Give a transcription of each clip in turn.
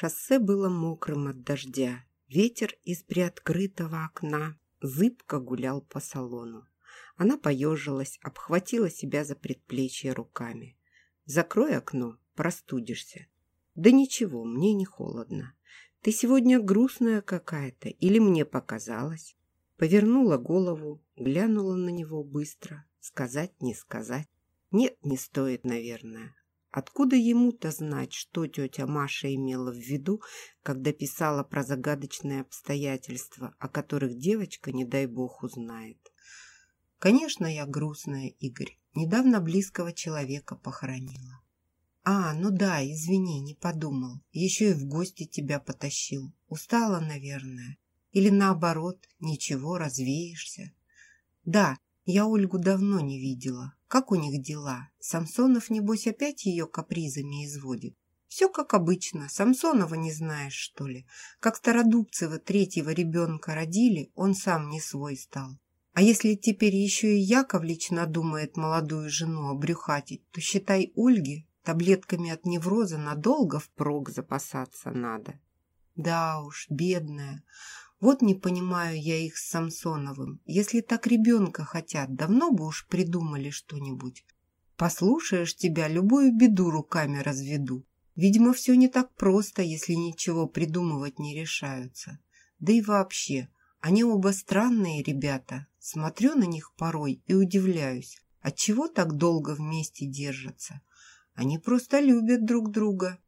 Шоссе было мокрым от дождя. Ветер из приоткрытого окна зыбко гулял по салону. Она поежилась, обхватила себя за предплечье руками. «Закрой окно, простудишься». «Да ничего, мне не холодно. Ты сегодня грустная какая-то, или мне показалось?» Повернула голову, глянула на него быстро. Сказать, не сказать. Нет, не стоит, наверное. Откуда ему-то знать, что тетя Маша имела в виду, когда писала про загадочные обстоятельства, о которых девочка, не дай бог, узнает? Конечно, я грустная, Игорь. Недавно близкого человека похоронила. А, ну да, извини, не подумал. Еще и в гости тебя потащил. Устала, наверное. Или наоборот, ничего, развеешься. Да, я Ольгу давно не видела. Как у них дела? Самсонов, небось, опять ее капризами изводит. Все как обычно. Самсонова не знаешь, что ли? Как Стародубцева третьего ребенка родили, он сам не свой стал. А если теперь еще и Яковлевич надумает молодую жену обрюхатить, то, считай, Ольге таблетками от невроза надолго впрок запасаться надо. Да уж, бедная. Вот не понимаю я их с Самсоновым. Если так ребенка хотят, давно бы уж придумали что-нибудь. Послушаешь тебя, любую беду руками разведу. Видимо, все не так просто, если ничего придумывать не решаются. Да и вообще, они оба странные ребята. Смотрю на них порой и удивляюсь, отчего так долго вместе держатся. Они просто любят друг друга.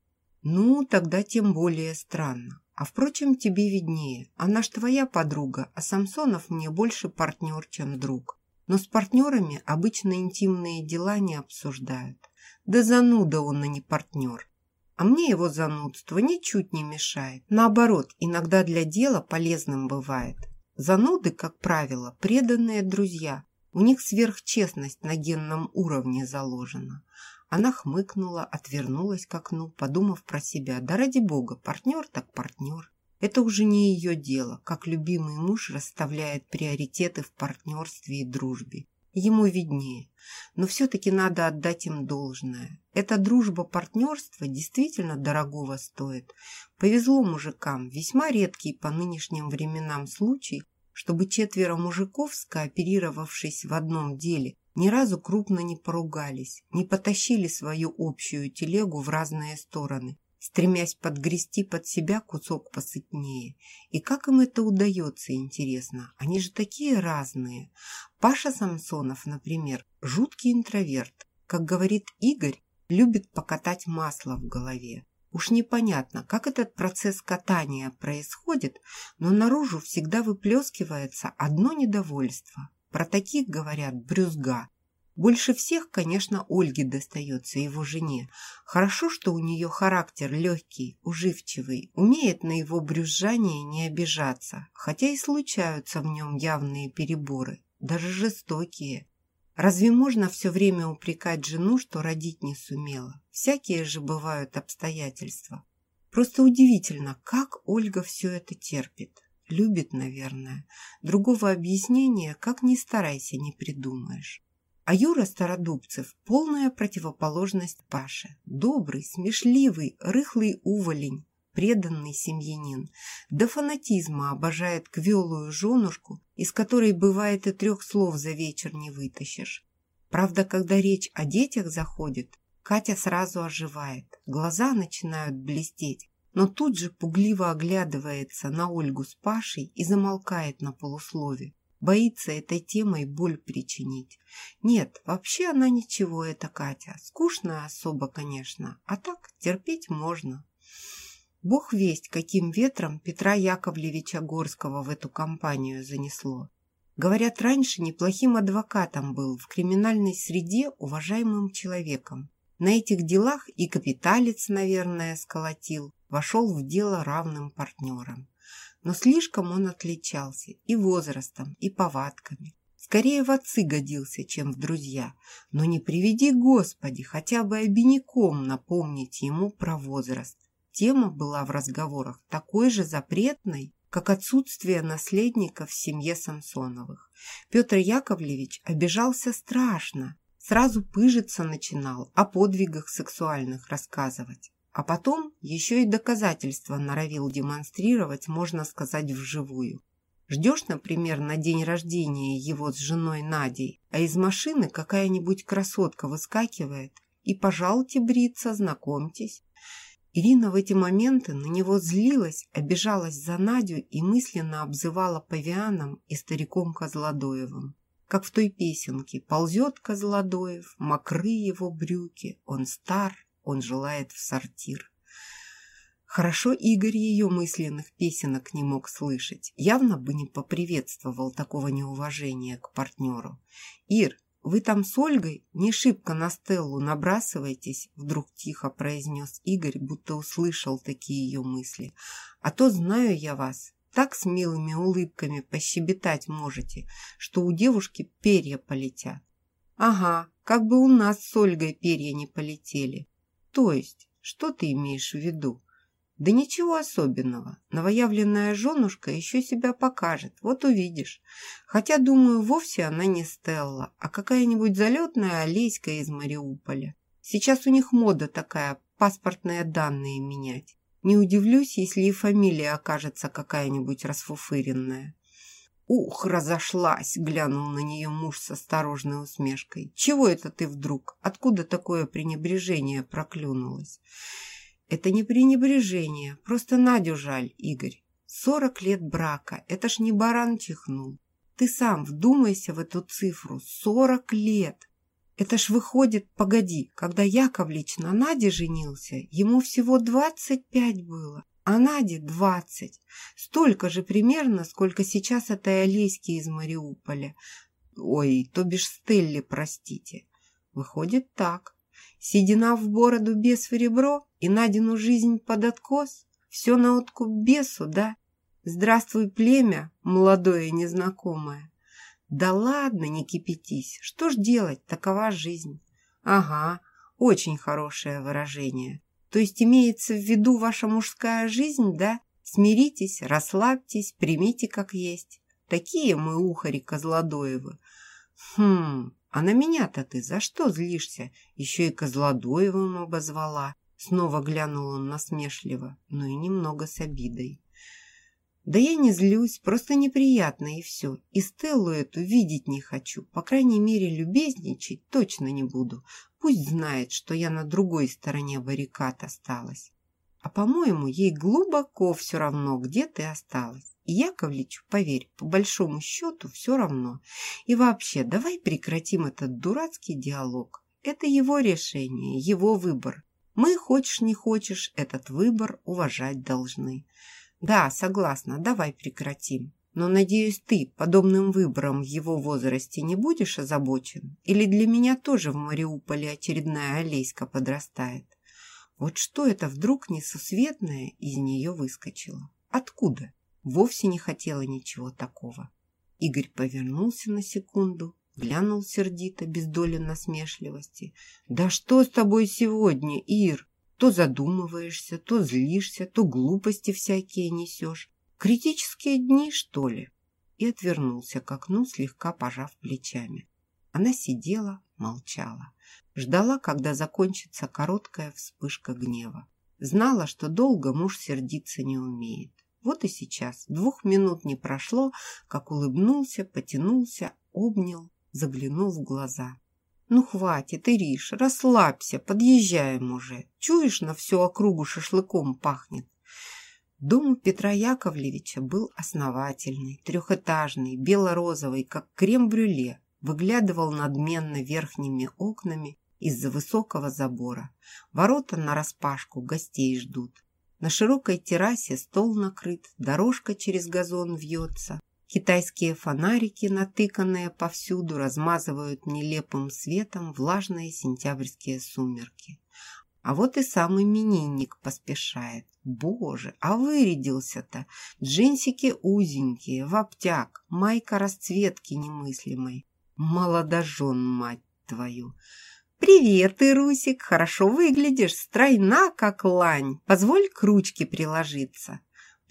Ну, тогда тем более странно. А впрочем, тебе виднее. Она ж твоя подруга, а Самсонов мне больше партнер, чем друг. Но с партнерами обычно интимные дела не обсуждают. Да зануда он, а не партнер. А мне его занудство ничуть не мешает. Наоборот, иногда для дела полезным бывает. Зануды, как правило, преданные друзья. У них сверхчестность на генном уровне заложена. Она хмыкнула, отвернулась к окну, подумав про себя. Да ради бога, партнер так партнер. Это уже не ее дело, как любимый муж расставляет приоритеты в партнерстве и дружбе. Ему виднее. Но все-таки надо отдать им должное. Эта дружба-партнерство действительно дорогого стоит. Повезло мужикам, весьма редкий по нынешним временам случай, чтобы четверо мужиков, скооперировавшись в одном деле, ни разу крупно не поругались, не потащили свою общую телегу в разные стороны, стремясь подгрести под себя кусок посытнее. И как им это удается, интересно? Они же такие разные. Паша Самсонов, например, жуткий интроверт. Как говорит Игорь, любит покатать масло в голове. Уж непонятно, как этот процесс катания происходит, но наружу всегда выплескивается одно недовольство про таких говорят брюзга. Больше всех, конечно, Ольге достается, его жене. Хорошо, что у нее характер легкий, уживчивый, умеет на его брюзжание не обижаться, хотя и случаются в нем явные переборы, даже жестокие. Разве можно все время упрекать жену, что родить не сумела? Всякие же бывают обстоятельства. Просто удивительно, как Ольга все это терпит. Любит, наверное. Другого объяснения, как ни старайся, не придумаешь. А Юра Стародубцев – полная противоположность Паше. Добрый, смешливый, рыхлый уволень, преданный семьянин. До фанатизма обожает квелую женушку, из которой бывает и трех слов за вечер не вытащишь. Правда, когда речь о детях заходит, Катя сразу оживает, глаза начинают блестеть, но тут же пугливо оглядывается на Ольгу с Пашей и замолкает на полуслове. Боится этой темой боль причинить. Нет, вообще она ничего, это Катя. Скучная особа, конечно, а так терпеть можно. Бог весть, каким ветром Петра Яковлевича Горского в эту компанию занесло. Говорят, раньше неплохим адвокатом был, в криминальной среде уважаемым человеком. На этих делах и капиталец, наверное, сколотил, вошел в дело равным партнером. Но слишком он отличался и возрастом, и повадками. Скорее в отцы годился, чем в друзья. Но не приведи, Господи, хотя бы обиняком напомнить ему про возраст. Тема была в разговорах такой же запретной, как отсутствие наследника в семье Самсоновых. Петр Яковлевич обижался страшно, сразу пыжиться начинал, о подвигах сексуальных рассказывать. А потом еще и доказательства норовил демонстрировать, можно сказать, вживую. Ждешь, например, на день рождения его с женой Надей, а из машины какая-нибудь красотка выскакивает, и, пожалуйте, бриться, знакомьтесь. Ирина в эти моменты на него злилась, обижалась за Надю и мысленно обзывала павианом и стариком Козлодоевым. Как в той песенке «Ползет Козлодоев, мокры его брюки, он стар, он желает в сортир». Хорошо Игорь ее мысленных песенок не мог слышать. Явно бы не поприветствовал такого неуважения к партнеру. «Ир, вы там с Ольгой не шибко на Стеллу набрасываетесь», вдруг тихо произнес Игорь, будто услышал такие ее мысли. «А то знаю я вас, так с милыми улыбками пощебетать можете, что у девушки перья полетят». «Ага, как бы у нас с Ольгой перья не полетели. То есть, что ты имеешь в виду?» Да ничего особенного. Новоявленная женушка еще себя покажет, вот увидишь. Хотя, думаю, вовсе она не Стелла, а какая-нибудь залетная Олеська из Мариуполя. Сейчас у них мода такая, паспортные данные менять. Не удивлюсь, если и фамилия окажется какая-нибудь расфуфыренная. «Ух, разошлась!» — глянул на нее муж с осторожной усмешкой. «Чего это ты вдруг? Откуда такое пренебрежение проклюнулось?» Это не пренебрежение, просто Надю жаль, Игорь. Сорок лет брака, это ж не баран чихнул. Ты сам вдумайся в эту цифру, сорок лет. Это ж выходит, погоди, когда Яковлевич на Наде женился, ему всего двадцать пять было, а Наде двадцать. Столько же примерно, сколько сейчас этой Олеськи из Мариуполя. Ой, то бишь Стелли, простите. Выходит так. Седина в бороду, без в ребро и Надину жизнь под откос? Все на откуп бесу, да? Здравствуй, племя, молодое и незнакомое. Да ладно, не кипятись. Что ж делать, такова жизнь. Ага, очень хорошее выражение. То есть имеется в виду ваша мужская жизнь, да? Смиритесь, расслабьтесь, примите как есть. Такие мы ухари Козлодоевы. Хм, а на меня-то ты за что злишься? Еще и Козлодоевым обозвала. Снова глянул он насмешливо, но и немного с обидой. Да я не злюсь, просто неприятно и все. И Стеллу эту видеть не хочу. По крайней мере, любезничать точно не буду. Пусть знает, что я на другой стороне баррикад осталась. А, по-моему, ей глубоко все равно, где ты осталась. И Яковлевичу, поверь, по большому счету все равно. И вообще, давай прекратим этот дурацкий диалог. Это его решение, его выбор. Мы, хочешь не хочешь, этот выбор уважать должны. Да, согласна, давай прекратим. Но, надеюсь, ты подобным выбором в его возрасте не будешь озабочен? Или для меня тоже в Мариуполе очередная Олеська подрастает? Вот что это вдруг несусветное из нее выскочило? Откуда? вовсе не хотела ничего такого. Игорь повернулся на секунду, глянул сердито, без доли насмешливости. «Да что с тобой сегодня, Ир? То задумываешься, то злишься, то глупости всякие несешь. Критические дни, что ли?» И отвернулся к окну, слегка пожав плечами. Она сидела, молчала. Ждала, когда закончится короткая вспышка гнева. Знала, что долго муж сердиться не умеет. Вот и сейчас двух минут не прошло, как улыбнулся, потянулся, обнял, заглянул в глаза. «Ну, хватит, Ириш, расслабься, подъезжаем уже. Чуешь, на всю округу шашлыком пахнет». Дом у Петра Яковлевича был основательный, трехэтажный, бело-розовый, как крем-брюле, выглядывал надменно верхними окнами из-за высокого забора. Ворота нараспашку гостей ждут. На широкой террасе стол накрыт, дорожка через газон вьется. Китайские фонарики, натыканные повсюду, размазывают нелепым светом влажные сентябрьские сумерки. А вот и сам именинник поспешает. Боже, а вырядился-то! Джинсики узенькие, в обтяг, майка расцветки немыслимой. Молодожен, мать твою! «Привет, Ирусик, хорошо выглядишь, стройна, как лань. Позволь к ручке приложиться».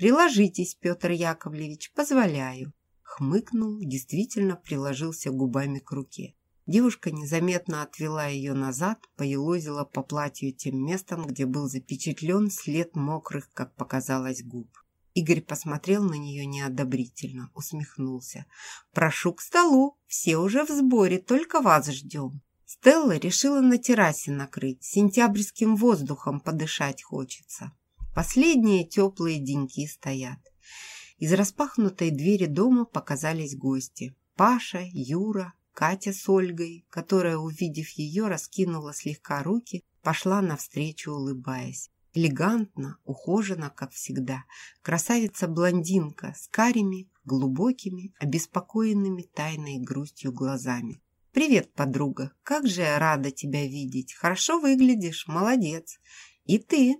«Приложитесь, Петр Яковлевич, позволяю». Хмыкнул, действительно приложился губами к руке. Девушка незаметно отвела ее назад, поелозила по платью тем местом, где был запечатлен след мокрых, как показалось, губ. Игорь посмотрел на нее неодобрительно, усмехнулся. «Прошу к столу, все уже в сборе, только вас ждем». Стелла решила на террасе накрыть, сентябрьским воздухом подышать хочется. Последние теплые деньки стоят. Из распахнутой двери дома показались гости. Паша, Юра, Катя с Ольгой, которая, увидев ее, раскинула слегка руки, пошла навстречу, улыбаясь. Элегантно, ухоженно, как всегда. Красавица-блондинка с карими, глубокими, обеспокоенными тайной грустью глазами. «Привет, подруга! Как же я рада тебя видеть! Хорошо выглядишь, молодец! И ты!»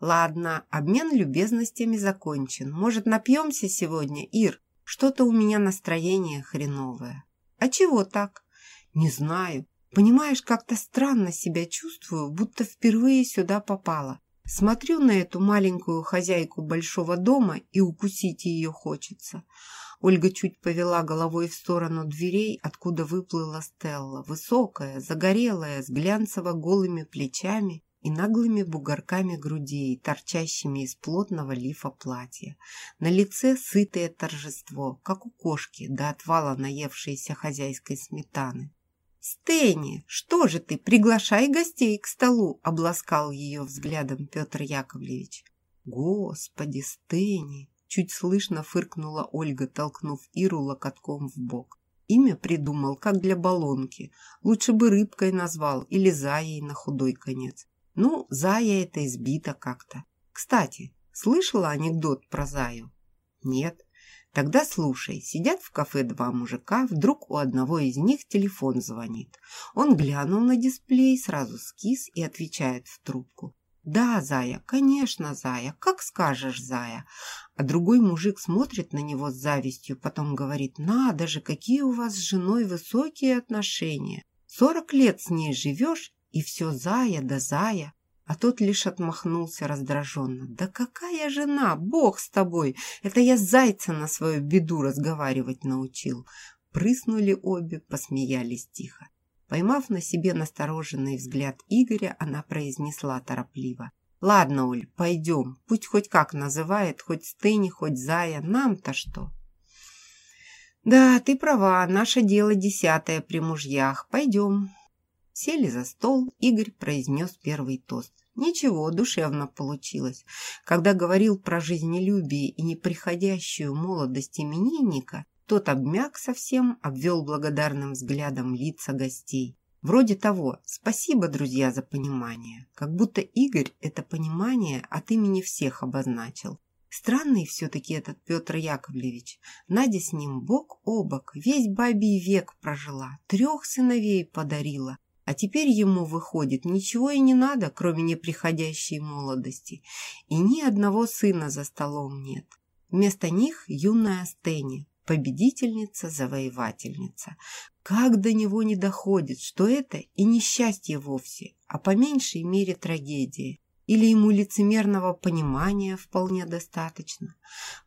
«Ладно, обмен любезностями закончен. Может, напьемся сегодня, Ир? Что-то у меня настроение хреновое». «А чего так?» «Не знаю. Понимаешь, как-то странно себя чувствую, будто впервые сюда попала. Смотрю на эту маленькую хозяйку большого дома и укусить ее хочется. Ольга чуть повела головой в сторону дверей, откуда выплыла Стелла, высокая, загорелая, с глянцево-голыми плечами и наглыми бугорками грудей, торчащими из плотного лифа платья. На лице сытое торжество, как у кошки, до отвала наевшейся хозяйской сметаны. «Стэнни, что же ты, приглашай гостей к столу!» – обласкал ее взглядом Петр Яковлевич. «Господи, Стэнни!» – чуть слышно фыркнула Ольга, толкнув Иру локотком в бок. Имя придумал, как для баллонки. Лучше бы рыбкой назвал или Заей на худой конец. Ну, Зая это избито как-то. Кстати, слышала анекдот про Заю? Нет. Тогда слушай, сидят в кафе два мужика, вдруг у одного из них телефон звонит. Он глянул на дисплей, сразу скис и отвечает в трубку. «Да, Зая, конечно, Зая, как скажешь, Зая». А другой мужик смотрит на него с завистью, потом говорит, «Надо же, какие у вас с женой высокие отношения. Сорок лет с ней живешь, и все Зая да Зая». А тот лишь отмахнулся раздраженно. «Да какая жена? Бог с тобой! Это я зайца на свою беду разговаривать научил!» Прыснули обе, посмеялись тихо. Поймав на себе настороженный взгляд Игоря, она произнесла торопливо. «Ладно, Оль, пойдем. Пусть хоть как называет, хоть Стэнни, хоть Зая. Нам-то что?» «Да, ты права. Наше дело десятое при мужьях. Пойдем». Сели за стол, Игорь произнес первый тост. Ничего, душевно получилось. Когда говорил про жизнелюбие и неприходящую молодость именинника, тот обмяк совсем, обвел благодарным взглядом лица гостей. Вроде того «Спасибо, друзья, за понимание». Как будто Игорь это понимание от имени всех обозначил. Странный все-таки этот Петр Яковлевич. Надя с ним бок о бок, весь бабий век прожила, трех сыновей подарила. А теперь ему, выходит, ничего и не надо, кроме неприходящей молодости. И ни одного сына за столом нет. Вместо них юная Стэнни, победительница-завоевательница. Как до него не доходит, что это и не счастье вовсе, а по меньшей мере трагедия. Или ему лицемерного понимания вполне достаточно.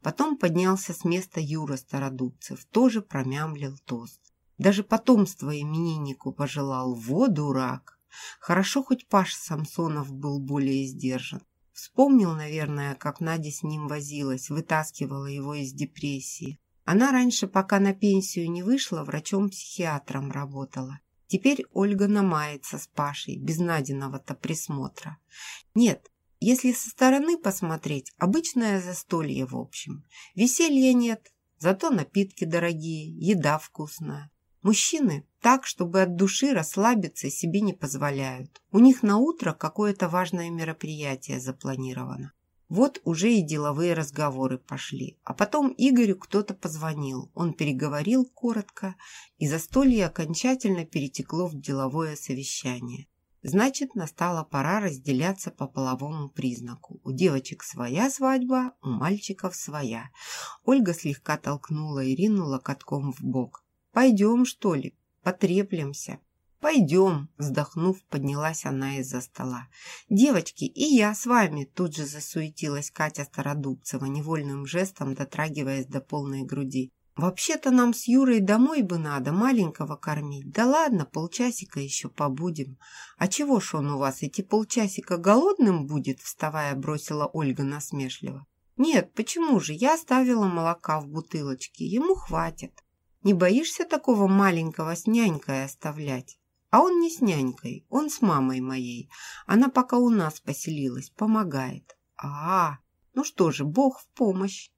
Потом поднялся с места Юра Стародубцев, тоже промямлил тост. Даже потомство имениннику пожелал. Во, дурак! Хорошо, хоть Паш Самсонов был более сдержан. Вспомнил, наверное, как Надя с ним возилась, вытаскивала его из депрессии. Она раньше, пока на пенсию не вышла, врачом-психиатром работала. Теперь Ольга намается с Пашей, без Надиного-то присмотра. Нет, если со стороны посмотреть, обычное застолье в общем. Веселья нет, зато напитки дорогие, еда вкусная. Мужчины так, чтобы от души расслабиться, себе не позволяют. У них на утро какое-то важное мероприятие запланировано. Вот уже и деловые разговоры пошли. А потом Игорю кто-то позвонил. Он переговорил коротко, и застолье окончательно перетекло в деловое совещание. Значит, настала пора разделяться по половому признаку. У девочек своя свадьба, у мальчиков своя. Ольга слегка толкнула Ирину локотком в бок. «Пойдем, что ли, потреплемся?» «Пойдем», – вздохнув, поднялась она из-за стола. «Девочки, и я с вами», – тут же засуетилась Катя Стародубцева, невольным жестом дотрагиваясь до полной груди. Вообще-то нам с Юрой домой бы надо маленького кормить. Да ладно, полчасика еще побудем. А чего ж он у вас, эти полчасика голодным будет?» Вставая, бросила Ольга насмешливо. «Нет, почему же? Я оставила молока в бутылочке. Ему хватит. Не боишься такого маленького с нянькой оставлять?» А он не с нянькой, он с мамой моей. Она пока у нас поселилась, помогает. А, ну что же, Бог в помощь.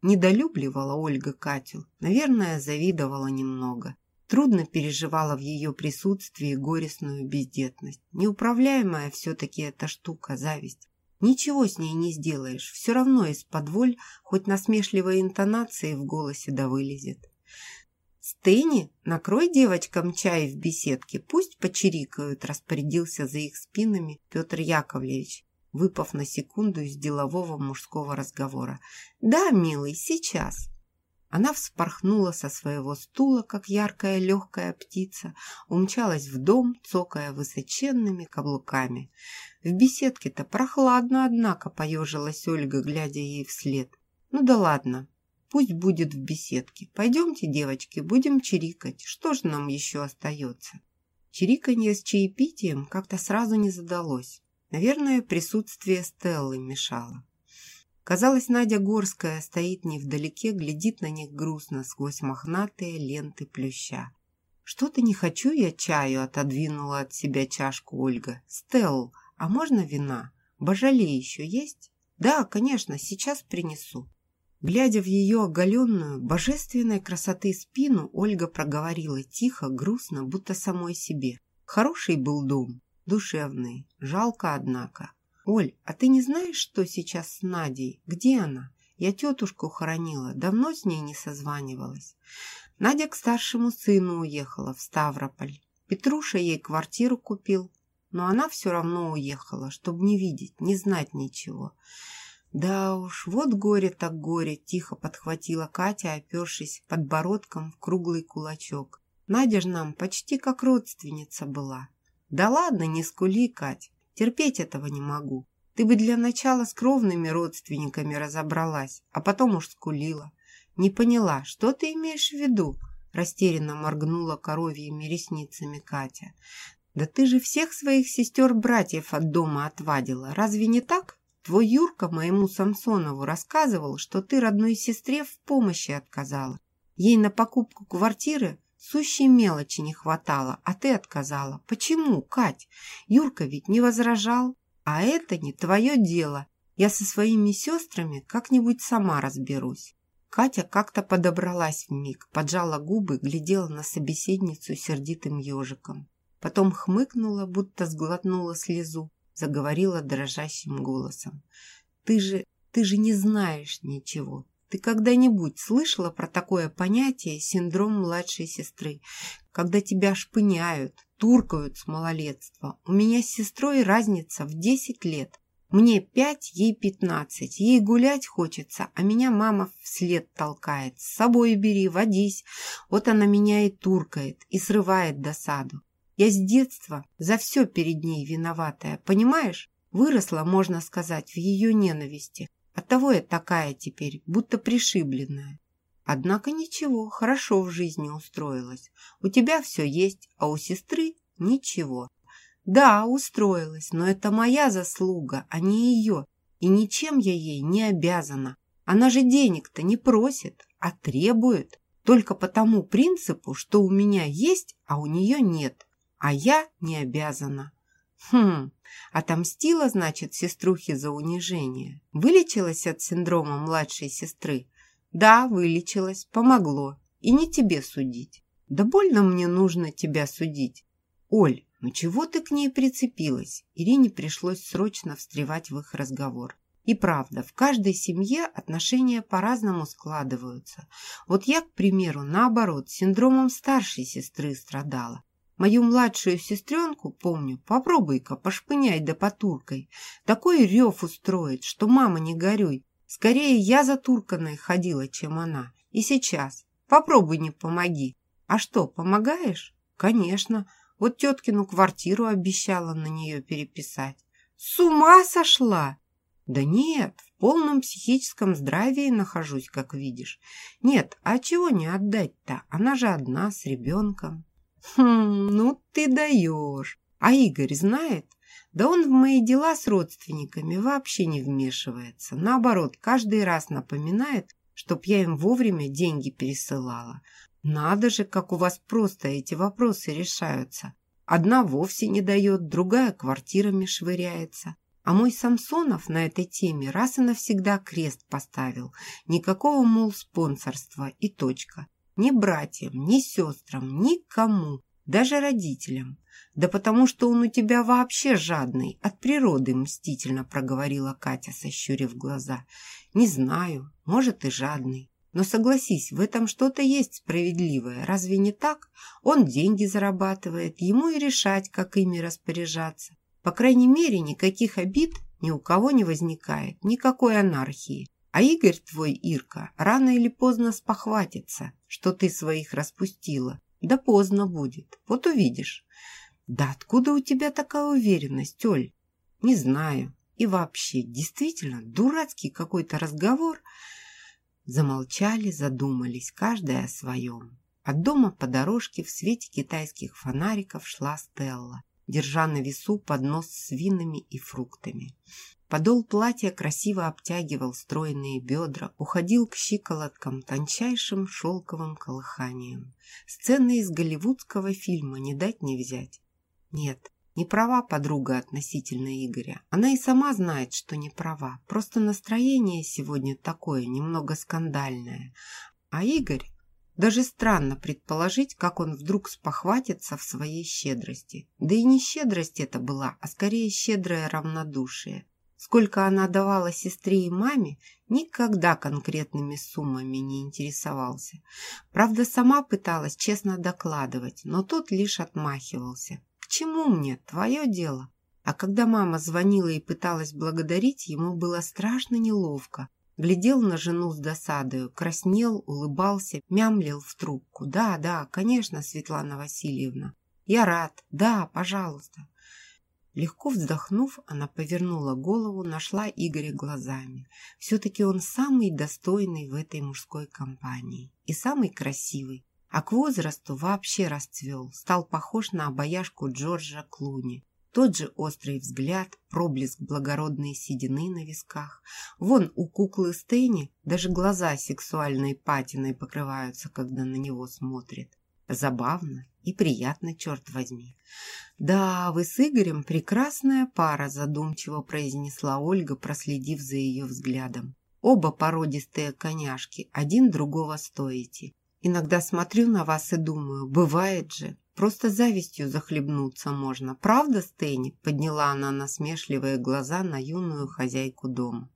Недолюбливала Ольга Катю, наверное, завидовала немного. Трудно переживала в ее присутствии горестную бездетность. Неуправляемая все-таки эта штука, зависть. Ничего с ней не сделаешь, все равно из-под воль хоть насмешливой интонации в голосе да вылезет. «Стэнни, накрой девочкам чай в беседке, пусть почирикают», распорядился за их спинами Петр Яковлевич, выпав на секунду из делового мужского разговора. «Да, милый, сейчас». Она вспорхнула со своего стула, как яркая легкая птица, умчалась в дом, цокая высоченными каблуками. В беседке-то прохладно, однако, поежилась Ольга, глядя ей вслед. «Ну да ладно, Пусть будет в беседке. Пойдемте, девочки, будем чирикать. Что же нам еще остается? Чириканье с чаепитием как-то сразу не задалось. Наверное, присутствие Стеллы мешало. Казалось, Надя Горская стоит невдалеке, глядит на них грустно сквозь мохнатые ленты плюща. «Что-то не хочу я чаю», — отодвинула от себя чашку Ольга. «Стелл, а можно вина? Божале еще есть?» «Да, конечно, сейчас принесу». Глядя в ее оголенную, божественной красоты спину, Ольга проговорила тихо, грустно, будто самой себе. Хороший был дом, душевный, жалко, однако. «Оль, а ты не знаешь, что сейчас с Надей? Где она? Я тетушку хоронила, давно с ней не созванивалась. Надя к старшему сыну уехала в Ставрополь. Петруша ей квартиру купил, но она все равно уехала, чтобы не видеть, не знать ничего. «Да уж, вот горе так горе!» – тихо подхватила Катя, опершись подбородком в круглый кулачок. «Надя ж нам почти как родственница была». «Да ладно, не скули, Кать, терпеть этого не могу. Ты бы для начала с кровными родственниками разобралась, а потом уж скулила. Не поняла, что ты имеешь в виду?» Растерянно моргнула коровьими ресницами Катя. «Да ты же всех своих сестер-братьев от дома отвадила, разве не так?» Твой Юрка моему Самсонову рассказывал, что ты родной сестре в помощи отказала. Ей на покупку квартиры сущей мелочи не хватало, а ты отказала. Почему, Кать? Юрка ведь не возражал. А это не твое дело. Я со своими сестрами как-нибудь сама разберусь. Катя как-то подобралась в миг, поджала губы, глядела на собеседницу сердитым ежиком. Потом хмыкнула, будто сглотнула слезу, заговорила дрожащим голосом. «Ты же, ты же не знаешь ничего. Ты когда-нибудь слышала про такое понятие синдром младшей сестры, когда тебя шпыняют, туркают с малолетства? У меня с сестрой разница в десять лет. Мне пять, ей пятнадцать. Ей гулять хочется, а меня мама вслед толкает. С собой бери, водись. Вот она меня и туркает, и срывает досаду. Я с детства за все перед ней виноватая, понимаешь? Выросла, можно сказать, в ее ненависти. Оттого я такая теперь, будто пришибленная. Однако ничего, хорошо в жизни устроилась. У тебя все есть, а у сестры ничего. Да, устроилась, но это моя заслуга, а не ее. И ничем я ей не обязана. Она же денег-то не просит, а требует. Только по тому принципу, что у меня есть, а у нее нет а я не обязана. Хм, отомстила, значит, сеструхе за унижение. Вылечилась от синдрома младшей сестры? Да, вылечилась, помогло. И не тебе судить. Да больно мне нужно тебя судить. Оль, ну чего ты к ней прицепилась? Ирине пришлось срочно встревать в их разговор. И правда, в каждой семье отношения по-разному складываются. Вот я, к примеру, наоборот, синдромом старшей сестры страдала. Мою младшую сестренку, помню, попробуй-ка пошпынять да потуркой. Такой рев устроит, что мама не горюй. Скорее я за турканой ходила, чем она. И сейчас. Попробуй не помоги. А что, помогаешь? Конечно. Вот теткину квартиру обещала на нее переписать. С ума сошла? Да нет, в полном психическом здравии нахожусь, как видишь. Нет, а чего не отдать-то? Она же одна, с ребенком. Хм, ну ты даешь. А Игорь знает? Да он в мои дела с родственниками вообще не вмешивается. Наоборот, каждый раз напоминает, чтоб я им вовремя деньги пересылала. Надо же, как у вас просто эти вопросы решаются. Одна вовсе не дает, другая квартирами швыряется. А мой Самсонов на этой теме раз и навсегда крест поставил. Никакого, мол, спонсорства и точка. Ни братьям, ни сестрам, никому, даже родителям. Да потому что он у тебя вообще жадный, от природы мстительно проговорила Катя, сощурив глаза. Не знаю, может и жадный. Но согласись, в этом что-то есть справедливое. Разве не так? Он деньги зарабатывает, ему и решать, как ими распоряжаться. По крайней мере, никаких обид ни у кого не возникает, никакой анархии. А Игорь твой, Ирка, рано или поздно спохватится, что ты своих распустила. Да поздно будет, вот увидишь. Да откуда у тебя такая уверенность, Оль? Не знаю. И вообще, действительно, дурацкий какой-то разговор. Замолчали, задумались, каждая о своем. От дома по дорожке в свете китайских фонариков шла Стелла держа на весу поднос с винами и фруктами. Подол платья красиво обтягивал стройные бедра, уходил к щиколоткам тончайшим шелковым колыханием. Сцены из голливудского фильма не дать не взять. Нет, не права подруга относительно Игоря. Она и сама знает, что не права. Просто настроение сегодня такое, немного скандальное. А Игорь даже странно предположить, как он вдруг спохватится в своей щедрости. Да и не щедрость это была, а скорее щедрое равнодушие. Сколько она давала сестре и маме, никогда конкретными суммами не интересовался. Правда, сама пыталась честно докладывать, но тот лишь отмахивался. «К чему мне? Твое дело». А когда мама звонила и пыталась благодарить, ему было страшно неловко. Глядел на жену с досадою, краснел, улыбался, мямлил в трубку. «Да, да, конечно, Светлана Васильевна. Я рад. Да, пожалуйста». Легко вздохнув, она повернула голову, нашла Игоря глазами. Все-таки он самый достойный в этой мужской компании и самый красивый. А к возрасту вообще расцвел, стал похож на обаяшку Джорджа Клуни. Тот же острый взгляд, проблеск благородной седины на висках. Вон у куклы Стэнни даже глаза сексуальной патиной покрываются, когда на него смотрит. Забавно и приятно, черт возьми. «Да, вы с Игорем прекрасная пара», задумчиво произнесла Ольга, проследив за ее взглядом. «Оба породистые коняшки, один другого стоите. Иногда смотрю на вас и думаю, бывает же, Просто завистью захлебнуться можно. Правда, Стэнни?» Подняла она насмешливые глаза на юную хозяйку дома.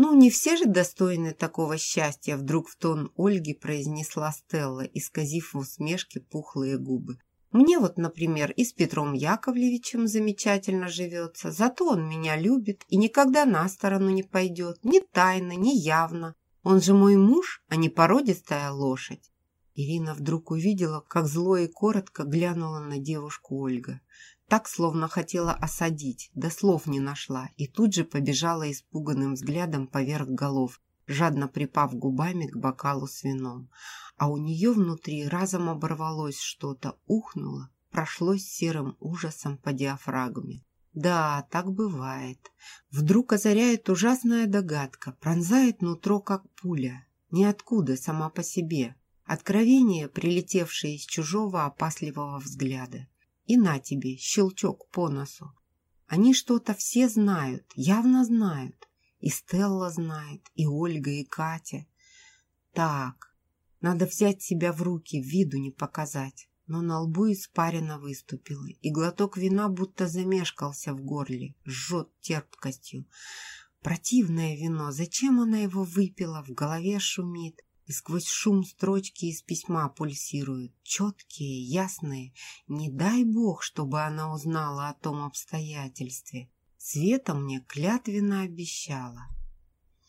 «Ну, не все же достойны такого счастья», вдруг в тон Ольги произнесла Стелла, исказив в усмешке пухлые губы. «Мне вот, например, и с Петром Яковлевичем замечательно живется, зато он меня любит и никогда на сторону не пойдет, ни тайно, ни явно. Он же мой муж, а не породистая лошадь. Ирина вдруг увидела, как зло и коротко глянула на девушку Ольга. Так, словно хотела осадить, да слов не нашла, и тут же побежала испуганным взглядом поверх голов, жадно припав губами к бокалу с вином. А у нее внутри разом оборвалось что-то, ухнуло, прошлось серым ужасом по диафрагме. Да, так бывает. Вдруг озаряет ужасная догадка, пронзает нутро, как пуля. Ниоткуда, сама по себе, Откровение, прилетевшее из чужого опасливого взгляда. И на тебе щелчок по носу. Они что-то все знают, явно знают. И Стелла знает, и Ольга, и Катя. Так, надо взять себя в руки, виду не показать. Но на лбу испарина выступила, и глоток вина будто замешкался в горле, жжет терпкостью. Противное вино, зачем она его выпила, в голове шумит и сквозь шум строчки из письма пульсируют, четкие, ясные. Не дай бог, чтобы она узнала о том обстоятельстве. Света мне клятвенно обещала.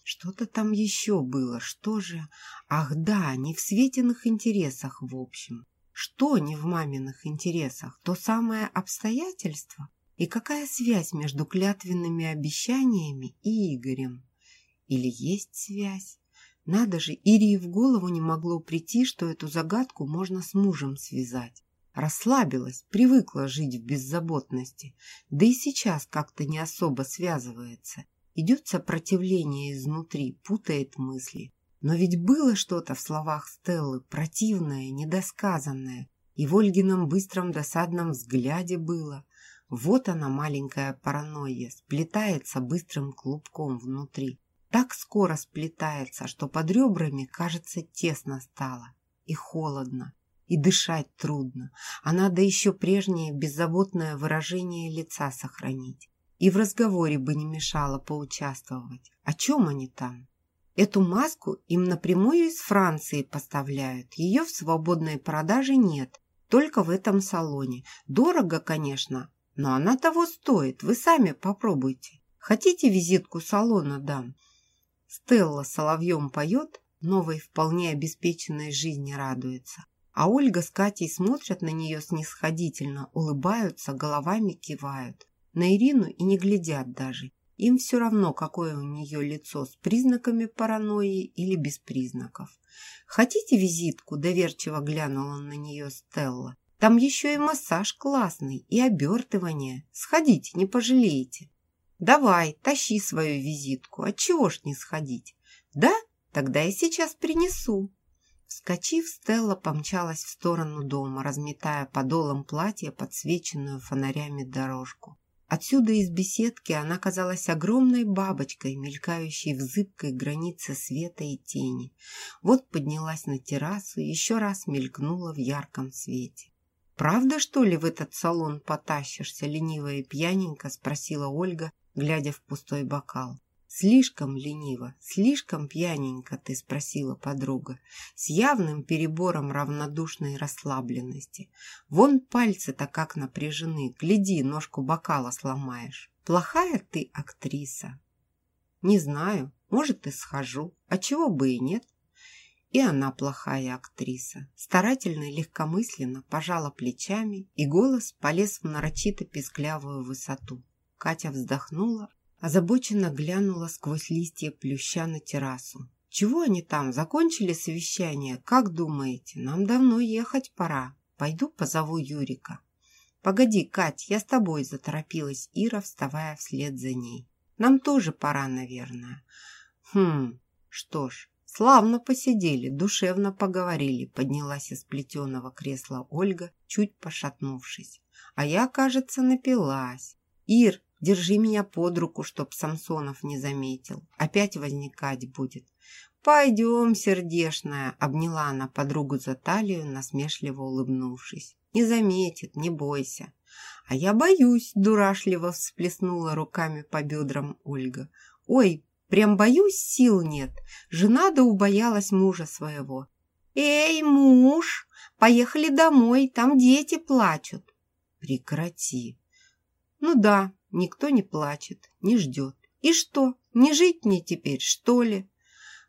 Что-то там еще было, что же? Ах да, не в Светиных интересах в общем. Что не в маминых интересах? То самое обстоятельство? И какая связь между клятвенными обещаниями и Игорем? Или есть связь? Надо же, Ирии в голову не могло прийти, что эту загадку можно с мужем связать. Расслабилась, привыкла жить в беззаботности, да и сейчас как-то не особо связывается. Идет сопротивление изнутри, путает мысли. Но ведь было что-то в словах Стеллы противное, недосказанное, и в Ольгином быстром досадном взгляде было. Вот она, маленькая паранойя, сплетается быстрым клубком внутри. Так скоро сплетается, что под ребрами, кажется, тесно стало и холодно, и дышать трудно, а надо еще прежнее беззаботное выражение лица сохранить. И в разговоре бы не мешало поучаствовать. О чем они там? Эту маску им напрямую из Франции поставляют. Ее в свободной продаже нет, только в этом салоне. Дорого, конечно, но она того стоит. Вы сами попробуйте. Хотите визитку салона дам? Стелла соловьем поет, новой вполне обеспеченной жизни радуется. А Ольга с Катей смотрят на нее снисходительно, улыбаются, головами кивают. На Ирину и не глядят даже. Им все равно, какое у нее лицо, с признаками паранойи или без признаков. «Хотите визитку?» – доверчиво глянула на нее Стелла. «Там еще и массаж классный, и обертывание. Сходите, не пожалеете». Давай, тащи свою визитку. Отчего ж не сходить? Да? Тогда я сейчас принесу. Вскочив, Стелла помчалась в сторону дома, разметая подолом платья подсвеченную фонарями дорожку. Отсюда из беседки она казалась огромной бабочкой, мелькающей в зыбкой границе света и тени. Вот поднялась на террасу и еще раз мелькнула в ярком свете. «Правда, что ли, в этот салон потащишься?» — лениво и пьяненько спросила Ольга, глядя в пустой бокал. «Слишком лениво, слишком пьяненько», — ты спросила подруга, с явным перебором равнодушной расслабленности. «Вон пальцы-то как напряжены, гляди, ножку бокала сломаешь. Плохая ты актриса?» «Не знаю, может, и схожу, а чего бы и нет». И она плохая актриса. Старательно и легкомысленно пожала плечами, и голос полез в нарочито песклявую высоту. Катя вздохнула, озабоченно глянула сквозь листья плюща на террасу. «Чего они там? Закончили совещание? Как думаете? Нам давно ехать пора. Пойду позову Юрика». «Погоди, Кать, я с тобой», – заторопилась Ира, вставая вслед за ней. «Нам тоже пора, наверное». «Хм, что ж, славно посидели, душевно поговорили», – поднялась из плетеного кресла Ольга, чуть пошатнувшись. «А я, кажется, напилась. Ир, Держи меня под руку, чтоб Самсонов не заметил. Опять возникать будет. «Пойдем, сердешная!» — обняла она подругу за талию, насмешливо улыбнувшись. «Не заметит, не бойся». «А я боюсь!» — дурашливо всплеснула руками по бедрам Ольга. «Ой, прям боюсь, сил нет. Жена да убоялась мужа своего». «Эй, муж, поехали домой, там дети плачут». «Прекрати». «Ну да, Никто не плачет, не ждет. И что, не жить мне теперь, что ли?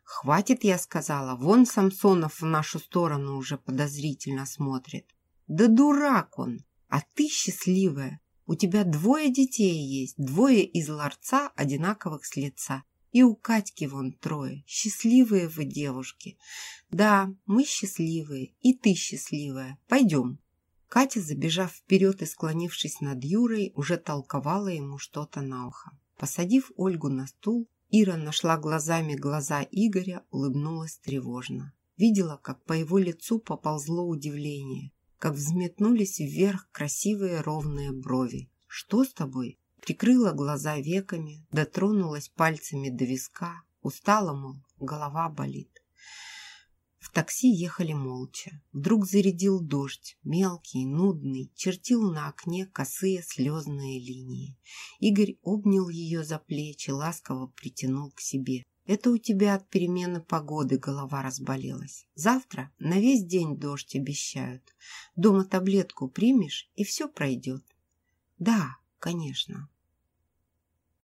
Хватит, я сказала, вон Самсонов в нашу сторону уже подозрительно смотрит. Да дурак он, а ты счастливая. У тебя двое детей есть, двое из ларца, одинаковых с лица. И у Катьки вон трое. Счастливые вы девушки. Да, мы счастливые, и ты счастливая. Пойдем. Катя, забежав вперед и склонившись над Юрой, уже толковала ему что-то на ухо. Посадив Ольгу на стул, Ира нашла глазами глаза Игоря, улыбнулась тревожно. Видела, как по его лицу поползло удивление, как взметнулись вверх красивые ровные брови. «Что с тобой?» Прикрыла глаза веками, дотронулась пальцами до виска, устала, мол, голова болит. В такси ехали молча. Вдруг зарядил дождь, мелкий, нудный, чертил на окне косые слезные линии. Игорь обнял ее за плечи, ласково притянул к себе. «Это у тебя от перемены погоды голова разболелась. Завтра на весь день дождь обещают. Дома таблетку примешь, и все пройдет». «Да, конечно».